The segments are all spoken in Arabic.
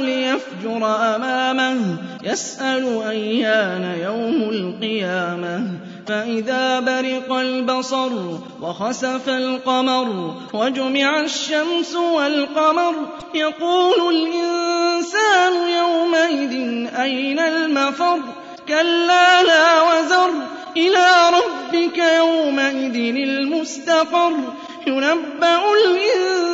ليفجر أمامه يسأل أيان يوم القيامة. فإذا برق البصر وخسف القمر وجمع الشمس والقمر يقول الإنسان يومئذ أين المفر؟ كلا لا وزر إلى ربك يومئذ المستقر. ينبأ الإنسان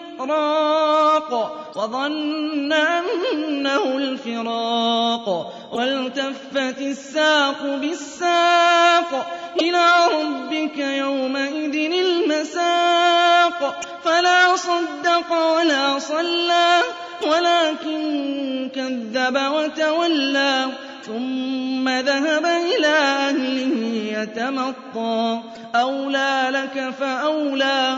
راق وظن أنه الفراق والتفت الساق بالساق إلى ربك يومئذ المساق فلا صدق ولا صلى ولكن كذب وتولى ثم ذهب إلى أهله يتمطى أولى لك فأولى